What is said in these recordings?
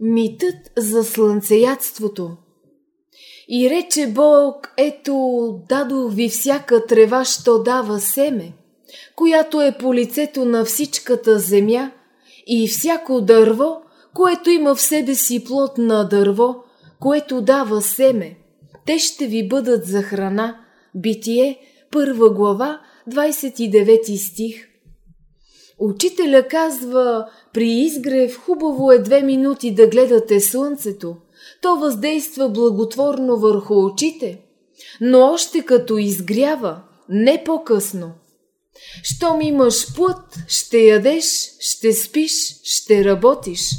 Митът за слънцеядството И рече Бог, ето, дадох ви всяка трева, що дава семе, която е по лицето на всичката земя, и всяко дърво, което има в себе си плод на дърво, което дава семе. Те ще ви бъдат за храна. Битие, първа глава, 29 стих. Учителя казва, при изгрев хубаво е две минути да гледате слънцето. То въздейства благотворно върху очите, но още като изгрява, не по-късно. Щом имаш плът, ще ядеш, ще спиш, ще работиш.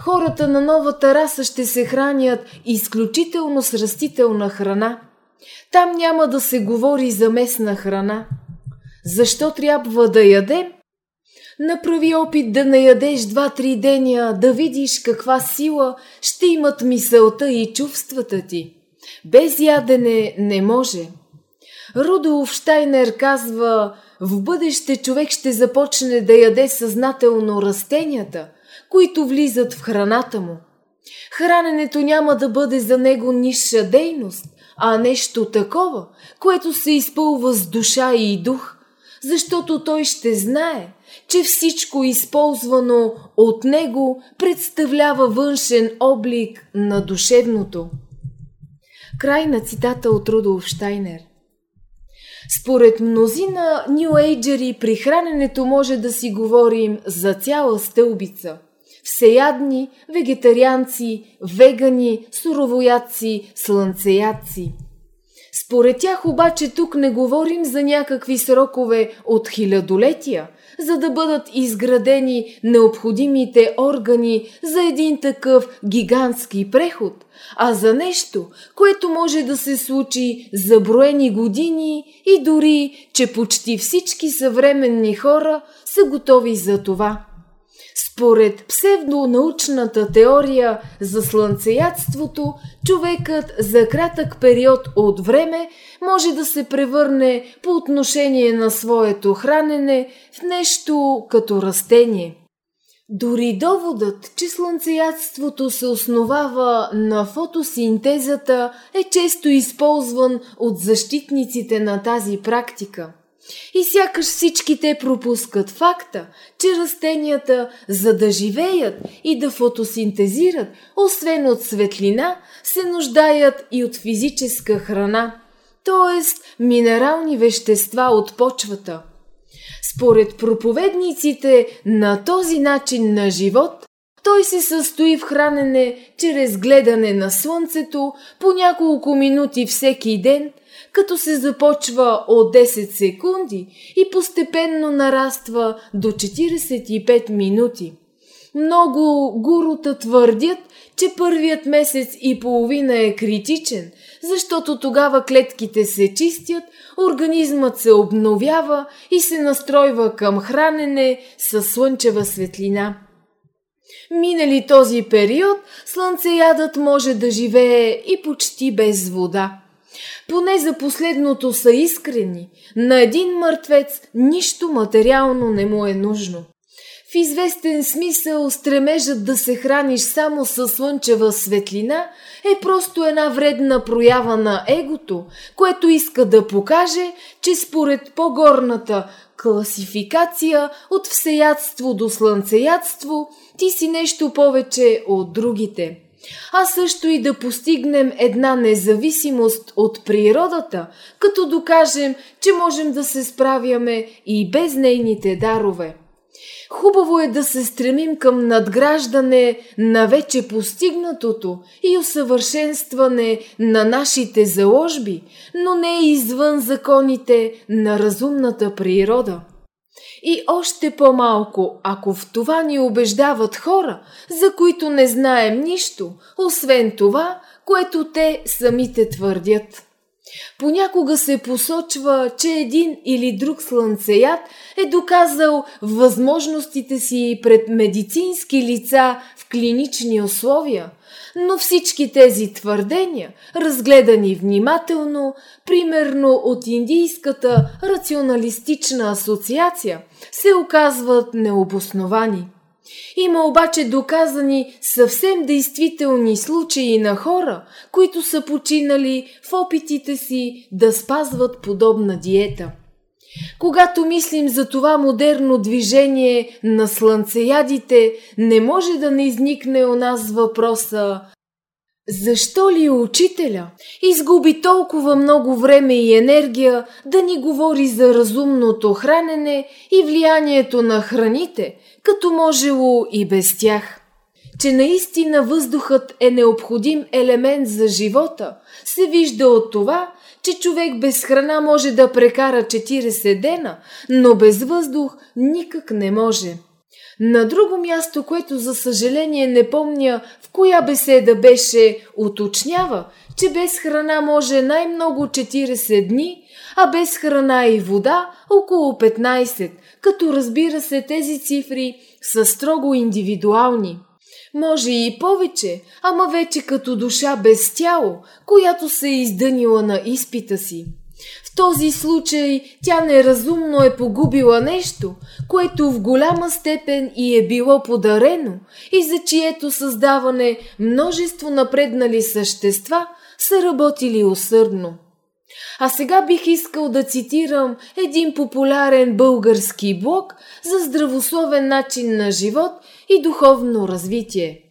Хората на новата раса ще се хранят изключително с растителна храна. Там няма да се говори за местна храна. Защо трябва да ядем? Направи опит да наядеш два-три деня, да видиш каква сила ще имат мисълта и чувствата ти. Без ядене не може. Рудолф Штайнер казва, в бъдеще човек ще започне да яде съзнателно растенията, които влизат в храната му. Храненето няма да бъде за него ниша дейност, а нещо такова, което се изпълва с душа и дух, защото той ще знае, че всичко използвано от него представлява външен облик на душевното. Край на цитата от Рудолф Штайнер. Според мнозина нюейджери при храненето може да си говорим за цяла стълбица. Всеядни, вегетарианци, вегани, суровоядци, слънцеядци – според тях обаче тук не говорим за някакви срокове от хилядолетия, за да бъдат изградени необходимите органи за един такъв гигантски преход, а за нещо, което може да се случи за броени години и дори, че почти всички съвременни хора са готови за това. Според псевдонаучната теория за слънцеядството, човекът за кратък период от време може да се превърне по отношение на своето хранене в нещо като растение. Дори доводът, че слънцеядството се основава на фотосинтезата е често използван от защитниците на тази практика – и сякаш всички те пропускат факта, че растенията, за да живеят и да фотосинтезират, освен от светлина, се нуждаят и от физическа храна, т.е. минерални вещества от почвата. Според проповедниците на този начин на живот, той се състои в хранене чрез гледане на слънцето по няколко минути всеки ден – като се започва от 10 секунди и постепенно нараства до 45 минути. Много гурута твърдят, че първият месец и половина е критичен, защото тогава клетките се чистят, организмът се обновява и се настройва към хранене със слънчева светлина. Минали този период, слънцеядът може да живее и почти без вода. Поне за последното са искрени. На един мъртвец нищо материално не му е нужно. В известен смисъл стремежът да се храниш само със слънчева светлина е просто една вредна проява на егото, което иска да покаже, че според по-горната класификация от всеядство до слънцеядство ти си нещо повече от другите – а също и да постигнем една независимост от природата, като докажем, че можем да се справяме и без нейните дарове. Хубаво е да се стремим към надграждане на вече постигнатото и усъвършенстване на нашите заложби, но не извън законите на разумната природа. И още по-малко, ако в това ни убеждават хора, за които не знаем нищо, освен това, което те самите твърдят. Понякога се посочва, че един или друг слънцеят е доказал възможностите си пред медицински лица в клинични условия, но всички тези твърдения, разгледани внимателно, примерно от Индийската рационалистична асоциация, се оказват необосновани. Има обаче доказани съвсем действителни случаи на хора, които са починали в опитите си да спазват подобна диета. Когато мислим за това модерно движение на слънцеядите, не може да не изникне у нас въпроса защо ли учителя изгуби толкова много време и енергия да ни говори за разумното хранене и влиянието на храните, като можело и без тях? Че наистина въздухът е необходим елемент за живота, се вижда от това, че човек без храна може да прекара 40 дена, но без въздух никак не може. На друго място, което за съжаление не помня в коя беседа беше, уточнява, че без храна може най-много 40 дни, а без храна и вода около 15, като разбира се тези цифри са строго индивидуални. Може и повече, ама вече като душа без тяло, която се е издънила на изпита си. В този случай тя неразумно е погубила нещо, което в голяма степен и е било подарено и за чието създаване множество напреднали същества са работили усърдно. А сега бих искал да цитирам един популярен български блог за здравословен начин на живот и духовно развитие.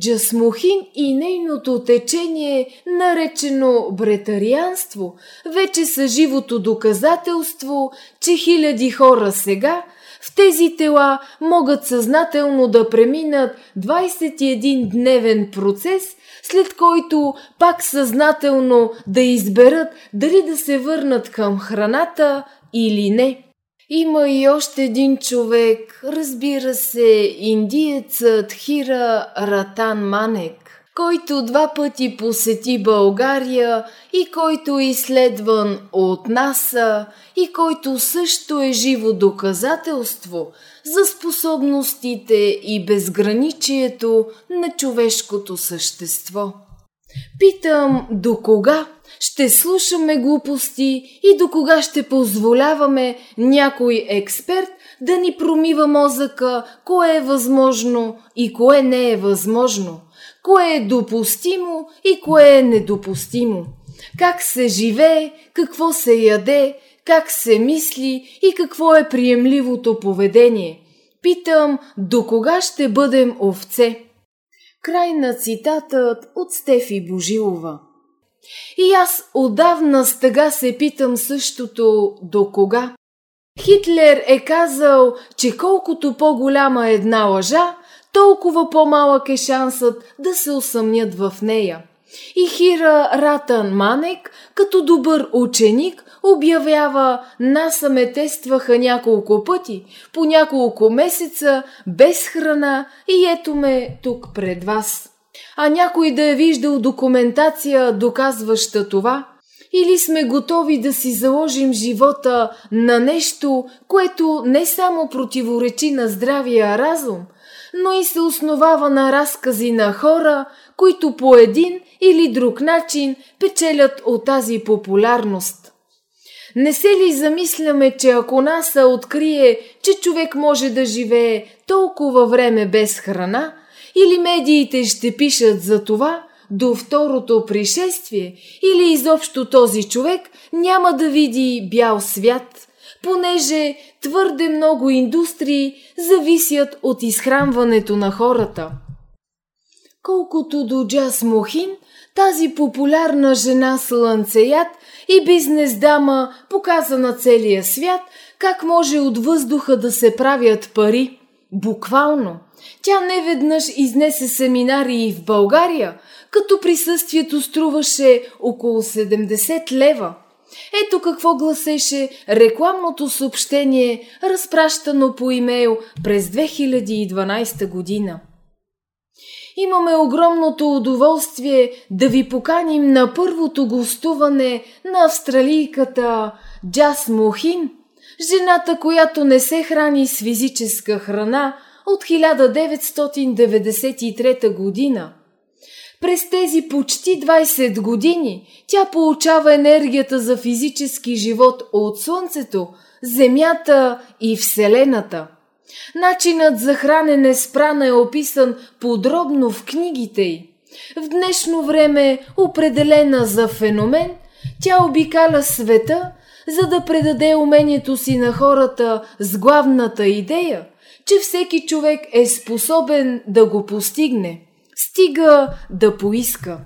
Джасмухин и нейното течение, наречено бретарианство, вече са живото доказателство, че хиляди хора сега в тези тела могат съзнателно да преминат 21-дневен процес, след който пак съзнателно да изберат дали да се върнат към храната или не. Има и още един човек, разбира се, индиецът Хира Ратан Манек, който два пъти посети България и който е изследван от НАСА и който също е живо доказателство за способностите и безграничието на човешкото същество. Питам до кога ще слушаме глупости и до кога ще позволяваме някой експерт да ни промива мозъка, кое е възможно и кое не е възможно, кое е допустимо и кое е недопустимо, как се живее, какво се яде, как се мисли и какво е приемливото поведение. Питам, до кога ще бъдем овце? Край на цитатът от Стефи Божилова. И аз отдавна с тъга се питам същото до кога. Хитлер е казал, че колкото по-голяма е една лъжа, толкова по-малък е шансът да се усъмнят в нея. И Хира Ратан Манек, като добър ученик, обявява «Наса ме тестваха няколко пъти, по няколко месеца, без храна и ето ме тук пред вас». А някой да е виждал документация, доказваща това? Или сме готови да си заложим живота на нещо, което не само противоречи на здравия разум, но и се основава на разкази на хора, които по един или друг начин печелят от тази популярност. Не се ли замисляме, че ако НАСА открие, че човек може да живее толкова време без храна, или медиите ще пишат за това до второто пришествие, или изобщо този човек няма да види бял свят, понеже твърде много индустрии зависят от изхранването на хората. Колкото до Джас Мохин, тази популярна жена слънцеят и бизнес дама показа на целия свят как може от въздуха да се правят пари. Буквално. Тя не веднъж изнесе семинари в България, като присъствието струваше около 70 лева. Ето какво гласеше рекламното съобщение, разпращано по имейл през 2012 година. Имаме огромното удоволствие да ви поканим на първото гостуване на австралийката Джас Мохин, жената, която не се храни с физическа храна от 1993 година. През тези почти 20 години тя получава енергията за физически живот от Слънцето, Земята и Вселената – Начинът за хранене с прана е описан подробно в книгите й. В днешно време, определена за феномен, тя обикаля света, за да предаде умението си на хората с главната идея, че всеки човек е способен да го постигне, стига да поиска.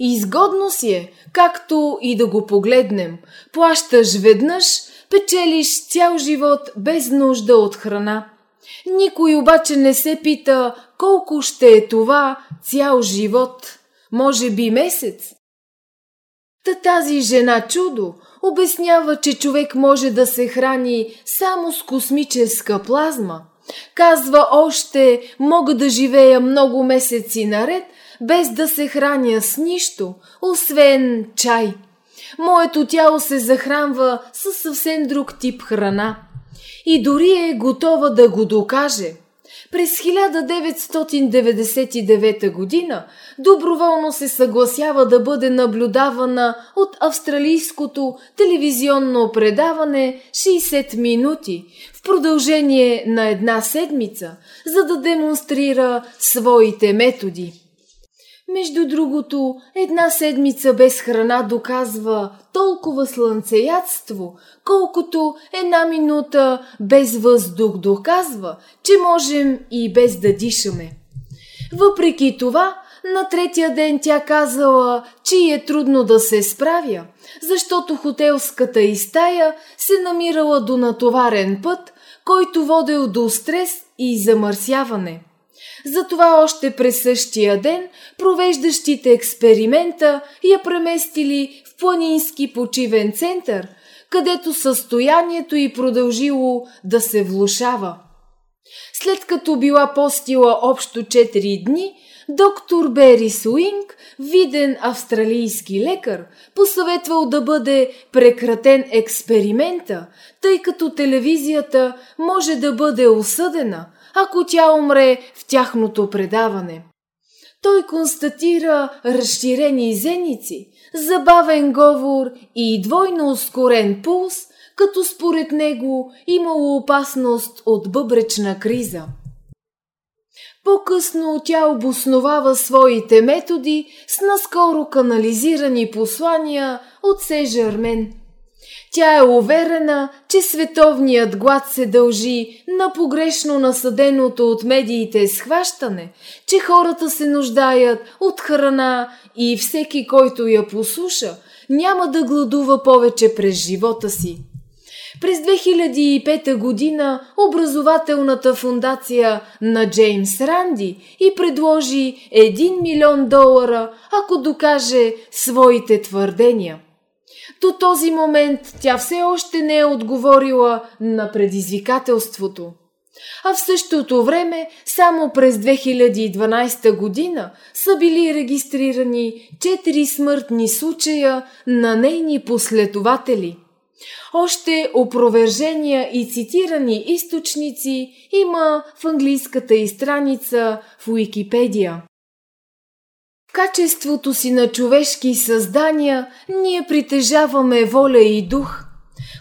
Изгодно си е, както и да го погледнем. Плащаш веднъж, печелиш цял живот без нужда от храна. Никой обаче не се пита колко ще е това цял живот, може би месец. Та тази жена чудо обяснява, че човек може да се храни само с космическа плазма. Казва още, мога да живея много месеци наред, без да се храня с нищо, освен чай. Моето тяло се захранва със съвсем друг тип храна. И дори е готова да го докаже – през 1999 година доброволно се съгласява да бъде наблюдавана от австралийското телевизионно предаване 60 минути в продължение на една седмица, за да демонстрира своите методи. Между другото, една седмица без храна доказва толкова слънцеядство, колкото една минута без въздух доказва, че можем и без да дишаме. Въпреки това, на третия ден тя казала, че е трудно да се справя, защото хотелската и стая се намирала до натоварен път, който водел до стрес и замърсяване – затова още през същия ден провеждащите експеримента я преместили в планински почивен център, където състоянието й продължило да се влушава. След като била постила общо 4 дни, доктор Бери Суинг, виден австралийски лекар, посъветвал да бъде прекратен експеримента, тъй като телевизията може да бъде осъдена – ако тя умре в тяхното предаване. Той констатира разширени зеници, забавен говор и двойно ускорен пулс, като според него имало опасност от бъбречна криза. По-късно тя обосновава своите методи с наскоро канализирани послания от Сежермен – тя е уверена, че световният глад се дължи на погрешно насъденото от медиите схващане, че хората се нуждаят от храна и всеки, който я послуша, няма да гладува повече през живота си. През 2005 година образователната фундация на Джеймс Ранди и предложи 1 милион долара, ако докаже своите твърдения – до този момент тя все още не е отговорила на предизвикателството. А в същото време, само през 2012 година са били регистрирани 4 смъртни случая на нейни последователи. Още опровержения и цитирани източници има в английската и страница в Уикипедия качеството си на човешки създания ние притежаваме воля и дух,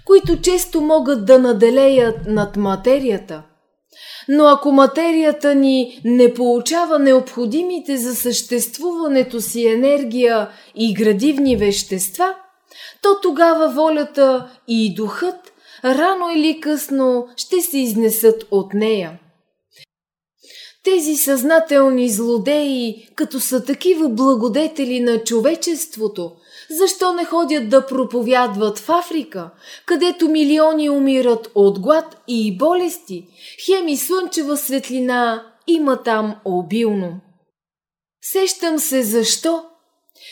които често могат да наделеят над материята. Но ако материята ни не получава необходимите за съществуването си енергия и градивни вещества, то тогава волята и духът рано или късно ще се изнесат от нея. Тези съзнателни злодеи, като са такива благодетели на човечеството, защо не ходят да проповядват в Африка, където милиони умират от глад и болести, хем и слънчева светлина има там обилно. Сещам се защо.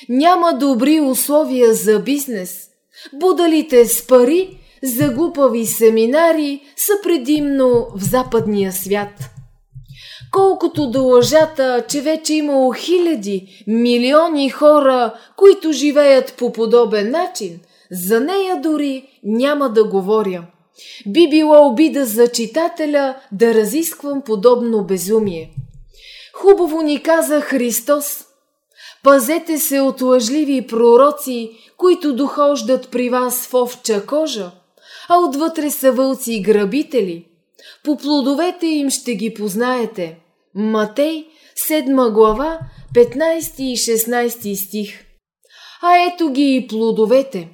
Няма добри условия за бизнес. Будалите с пари за глупави семинари са предимно в западния свят – Колкото до лъжата, че вече имало хиляди, милиони хора, които живеят по подобен начин, за нея дори няма да говоря. Би било обида за читателя да разисквам подобно безумие. Хубаво ни каза Христос. Пазете се от лъжливи пророци, които дохождат при вас в овча кожа, а отвътре са вълци и грабители – По плодовете им ще ги познаете. Матей, 7 глава, 15 и 16 стих. А ето ги и плодовете.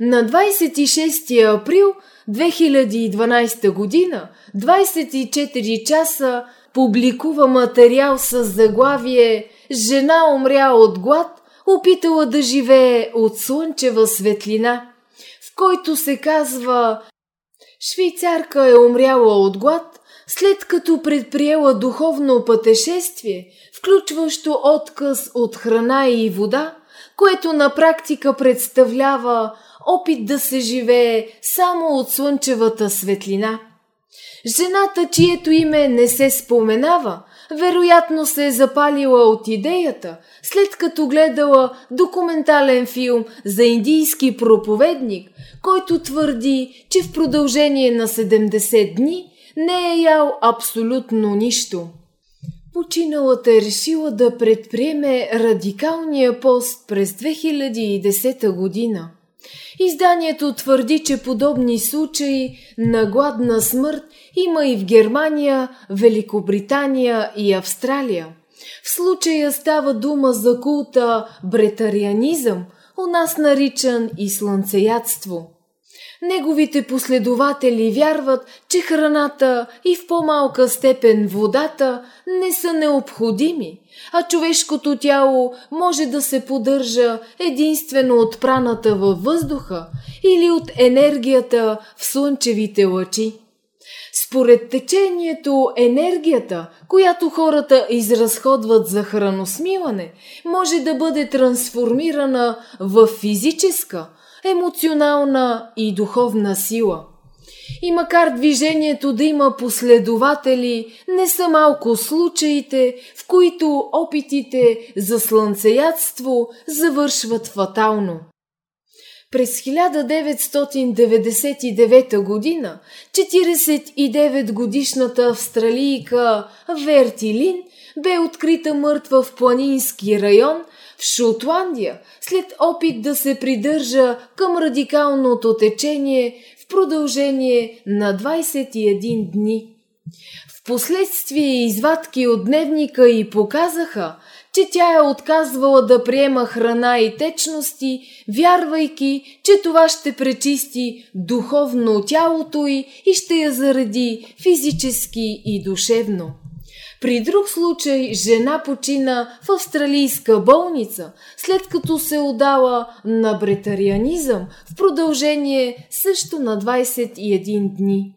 На 26 април 2012 година, 24 часа, публикува материал с заглавие «Жена умря от глад, опитала да живее от слънчева светлина», в който се казва Швейцарка е умряла от глад, след като предприела духовно пътешествие, включващо отказ от храна и вода, което на практика представлява опит да се живее само от слънчевата светлина. Жената, чието име не се споменава, вероятно се е запалила от идеята, след като гледала документален филм за индийски проповедник, който твърди, че в продължение на 70 дни не е ял абсолютно нищо. Починалата е решила да предприеме радикалния пост през 2010 година. Изданието твърди, че подобни случаи на гладна смърт има и в Германия, Великобритания и Австралия. В случая става дума за култа бретарианизъм, у нас наричан и слънцеядство. Неговите последователи вярват, че храната и в по-малка степен водата не са необходими, а човешкото тяло може да се поддържа единствено от праната във въздуха или от енергията в слънчевите лъчи. Според течението, енергията, която хората изразходват за храносмиване, може да бъде трансформирана в физическа, емоционална и духовна сила. И макар движението да има последователи, не са малко случаите, в които опитите за слънцеядство завършват фатално. През 1999 година 49 годишната австралийка Вертилин бе открита мъртва в планински район в Шотландия след опит да се придържа към радикалното течение в продължение на 21 дни. Впоследствие извадки от дневника и показаха, че тя е отказвала да приема храна и течности, вярвайки, че това ще пречисти духовно тялото й и ще я заради физически и душевно. При друг случай жена почина в австралийска болница, след като се отдала на бретарианизъм в продължение също на 21 дни.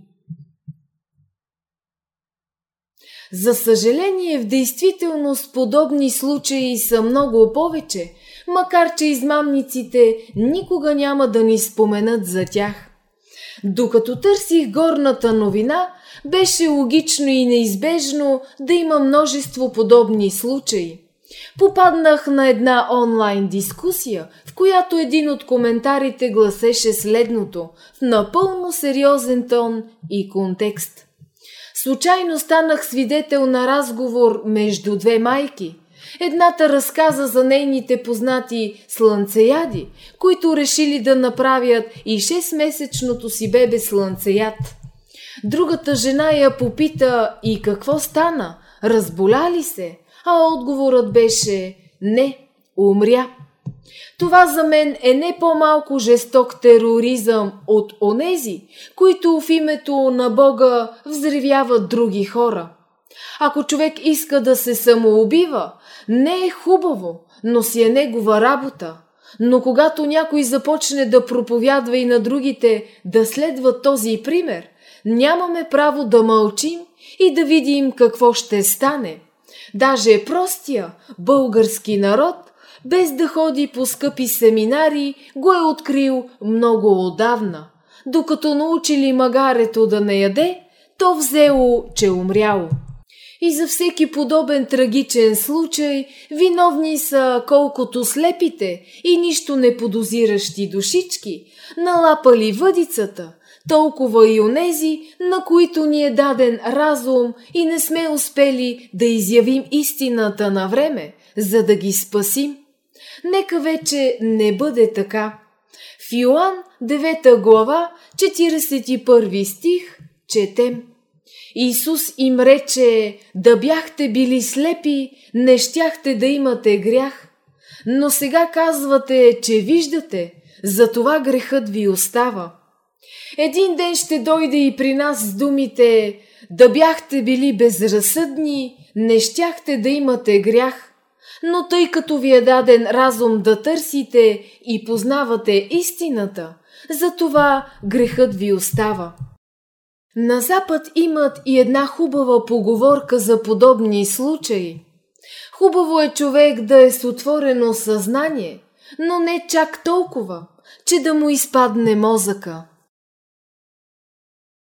За съжаление, в действителност подобни случаи са много повече, макар че измамниците никога няма да ни споменат за тях. Докато търсих горната новина, беше логично и неизбежно да има множество подобни случаи. Попаднах на една онлайн дискусия, в която един от коментарите гласеше следното в напълно сериозен тон и контекст. Случайно станах свидетел на разговор между две майки. Едната разказа за нейните познати слънцеяди, които решили да направят и 6-месечното си бебе слънцеяд. Другата жена я попита и какво стана, разболя ли се, а отговорът беше не, умря. Това за мен е не по-малко жесток тероризъм от онези, които в името на Бога взривяват други хора. Ако човек иска да се самоубива, не е хубаво, но си е негова работа. Но когато някой започне да проповядва и на другите да следват този пример, нямаме право да мълчим и да видим какво ще стане. Даже простия български народ без да ходи по скъпи семинари, го е открил много отдавна. Докато научили магарето да не яде, то взело, че умряло. И за всеки подобен трагичен случай виновни са колкото слепите и нищо не подозиращи душички, налапали въдицата, толкова и онези, на които ни е даден разум и не сме успели да изявим истината на време, за да ги спасим. Нека вече не бъде така. В Йоан 9 глава 41 стих четем. Исус им рече, да бяхте били слепи, не щяхте да имате грях. Но сега казвате, че виждате, затова грехът ви остава. Един ден ще дойде и при нас с думите, да бяхте били безразсъдни, не щяхте да имате грях, но тъй като ви е даден разум да търсите и познавате истината, затова грехът ви остава. На Запад имат и една хубава поговорка за подобни случаи. Хубаво е човек да е с отворено съзнание, но не чак толкова, че да му изпадне мозъка –